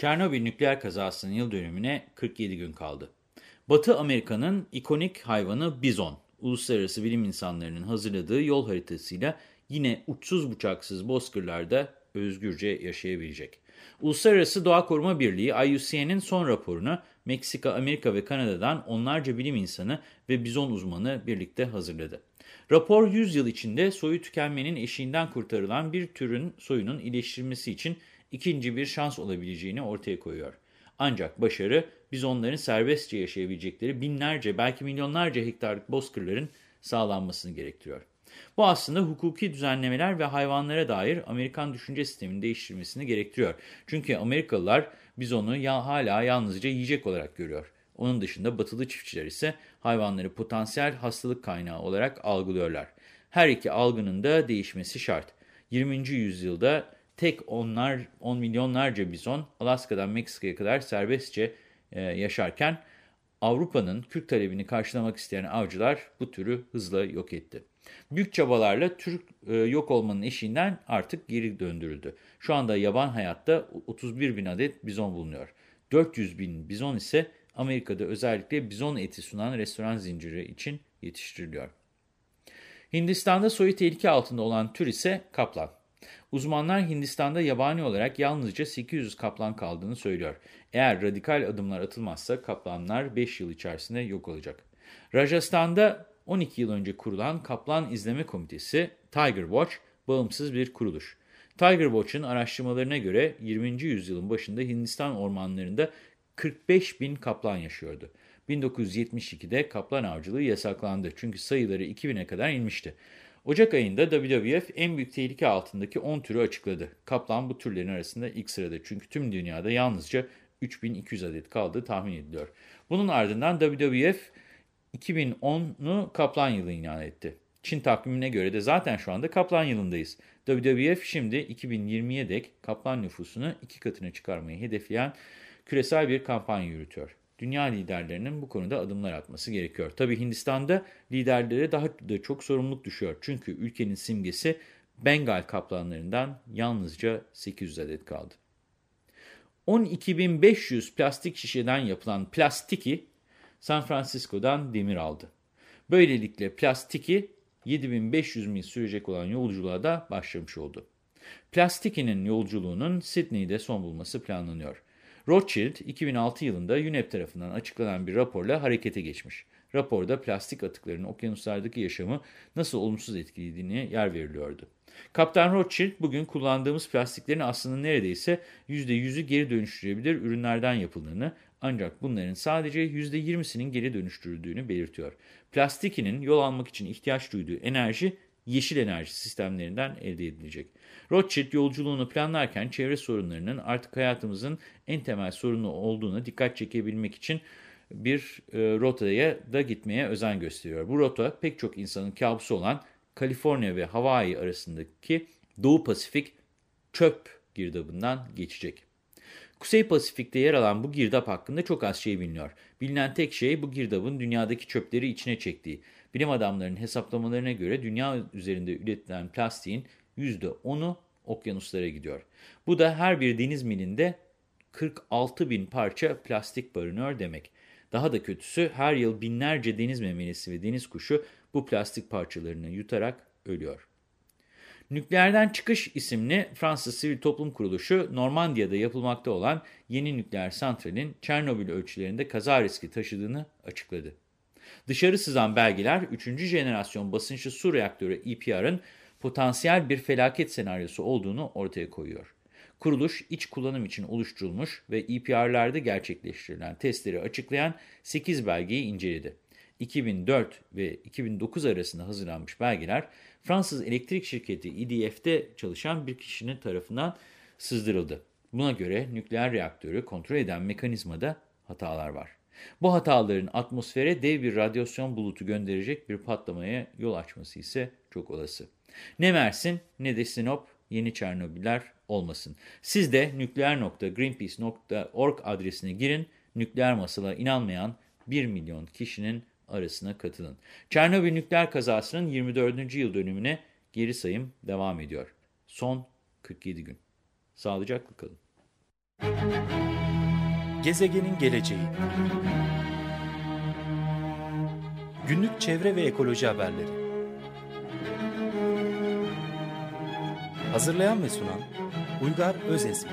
Çernobil nükleer kazasının yıl dönümüne 47 gün kaldı. Batı Amerika'nın ikonik hayvanı bizon, uluslararası bilim insanlarının hazırladığı yol haritasıyla yine uçsuz bucaksız bozkırlarda özgürce yaşayabilecek. Uluslararası Doğa Koruma Birliği IUCN'in son raporunu Meksika, Amerika ve Kanada'dan onlarca bilim insanı ve bizon uzmanı birlikte hazırladı. Rapor 100 yıl içinde soyu tükenmenin eşiğinden kurtarılan bir türün soyunun iyileştirilmesi için ikinci bir şans olabileceğini ortaya koyuyor. Ancak başarı biz onların serbestçe yaşayabilecekleri binlerce belki milyonlarca hektarlık bozkırların sağlanmasını gerektiriyor. Bu aslında hukuki düzenlemeler ve hayvanlara dair Amerikan düşünce sistemini değiştirmesini gerektiriyor. Çünkü Amerikalılar biz onu ya hala yalnızca yiyecek olarak görüyor. Onun dışında batılı çiftçiler ise hayvanları potansiyel hastalık kaynağı olarak algılıyorlar. Her iki algının da değişmesi şart. 20. yüzyılda tek onlar, on milyonlarca bizon Alaska'dan Meksika'ya kadar serbestçe e, yaşarken Avrupa'nın Kürk talebini karşılamak isteyen avcılar bu türü hızla yok etti. Büyük çabalarla Türk e, yok olmanın eşiğinden artık geri döndürüldü. Şu anda yaban hayatta 31 bin adet bizon bulunuyor. 400 bin bizon ise Amerika'da özellikle bizon eti sunan restoran zinciri için yetiştiriliyor. Hindistan'da soyu tehlike altında olan tür ise kaplan. Uzmanlar Hindistan'da yabani olarak yalnızca 800 kaplan kaldığını söylüyor. Eğer radikal adımlar atılmazsa kaplanlar 5 yıl içerisinde yok olacak. Rajasthan'da 12 yıl önce kurulan Kaplan İzleme Komitesi Tiger Watch bağımsız bir kuruluş. Tiger Watch'ın araştırmalarına göre 20. yüzyılın başında Hindistan ormanlarında 45 bin kaplan yaşıyordu. 1972'de kaplan avcılığı yasaklandı çünkü sayıları 2000'e kadar inmişti. Ocak ayında WWF en büyük tehlike altındaki 10 türü açıkladı. Kaplan bu türlerin arasında ilk sırada çünkü tüm dünyada yalnızca 3200 adet kaldığı tahmin ediliyor. Bunun ardından WWF 2010'u Kaplan yılı ilan etti. Çin takvimine göre de zaten şu anda Kaplan yılındayız. WWF şimdi 2020'ye dek Kaplan nüfusunu iki katına çıkarmayı hedefleyen küresel bir kampanya yürütüyor. Dünya liderlerinin bu konuda adımlar atması gerekiyor. Tabi Hindistan'da liderlere daha da çok sorumluluk düşüyor. Çünkü ülkenin simgesi Bengal kaplanlarından yalnızca 800 adet kaldı. 12.500 plastik şişeden yapılan plastiki San Francisco'dan demir aldı. Böylelikle plastiki 7500 mil sürecek olan yolculuğa da başlamış oldu. Plastikinin yolculuğunun Sydney'de son bulması planlanıyor. Rothschild 2006 yılında UNEP tarafından açıklanan bir raporla harekete geçmiş. Raporda plastik atıklarının okyanuslardaki yaşamı nasıl olumsuz etkilediğini yer veriliyordu. Kaptan Rothschild bugün kullandığımız plastiklerin aslında neredeyse %100'ü geri dönüştürebilir ürünlerden yapıldığını ancak bunların sadece %20'sinin geri dönüştürüldüğünü belirtiyor. Plastikinin yol almak için ihtiyaç duyduğu enerji yeşil enerji sistemlerinden elde edilecek. Rothschild yolculuğunu planlarken çevre sorunlarının artık hayatımızın en temel sorunu olduğuna dikkat çekebilmek için bir e, rotaya da gitmeye özen gösteriyor. Bu rota pek çok insanın kabusu olan Kaliforniya ve Hawaii arasındaki Doğu Pasifik çöp girdabından geçecek. Kuzey Pasifik'te yer alan bu girdap hakkında çok az şey biliniyor. Bilinen tek şey bu girdabın dünyadaki çöpleri içine çektiği. Bilim adamlarının hesaplamalarına göre dünya üzerinde üretilen plastiğin %10'u okyanuslara gidiyor. Bu da her bir deniz milinde 46 bin parça plastik barınıyor demek. Daha da kötüsü her yıl binlerce deniz memelisi ve deniz kuşu bu plastik parçalarını yutarak ölüyor. Nükleerden Çıkış isimli Fransız Sivil Toplum Kuruluşu, Normandiya'da yapılmakta olan yeni nükleer santralin Çernobil ölçülerinde kaza riski taşıdığını açıkladı. Dışarı sızan belgeler 3. jenerasyon basınçlı su reaktörü EPR'ın potansiyel bir felaket senaryosu olduğunu ortaya koyuyor. Kuruluş iç kullanım için oluşturulmuş ve EPR'lerde gerçekleştirilen testleri açıklayan 8 belgeyi inceledi. 2004 ve 2009 arasında hazırlanmış belgeler Fransız elektrik şirketi EDF'de çalışan bir kişinin tarafından sızdırıldı. Buna göre nükleer reaktörü kontrol eden mekanizma da hatalar var. Bu hataların atmosfere dev bir radyasyon bulutu gönderecek bir patlamaya yol açması ise çok olası. Ne Mersin ne de Sinop yeni Çernobiller olmasın. Siz de nükleer.greenpeace.org adresine girin, nükleer masala inanmayan 1 milyon kişinin arasına katılın. Çernobil nükleer kazasının 24. yıl dönümüne geri sayım devam ediyor. Son 47 gün. Sağlıcakla kalın. Gezegenin geleceği Günlük çevre ve ekoloji haberleri Hazırlayan ve sunan Uygar Özesmi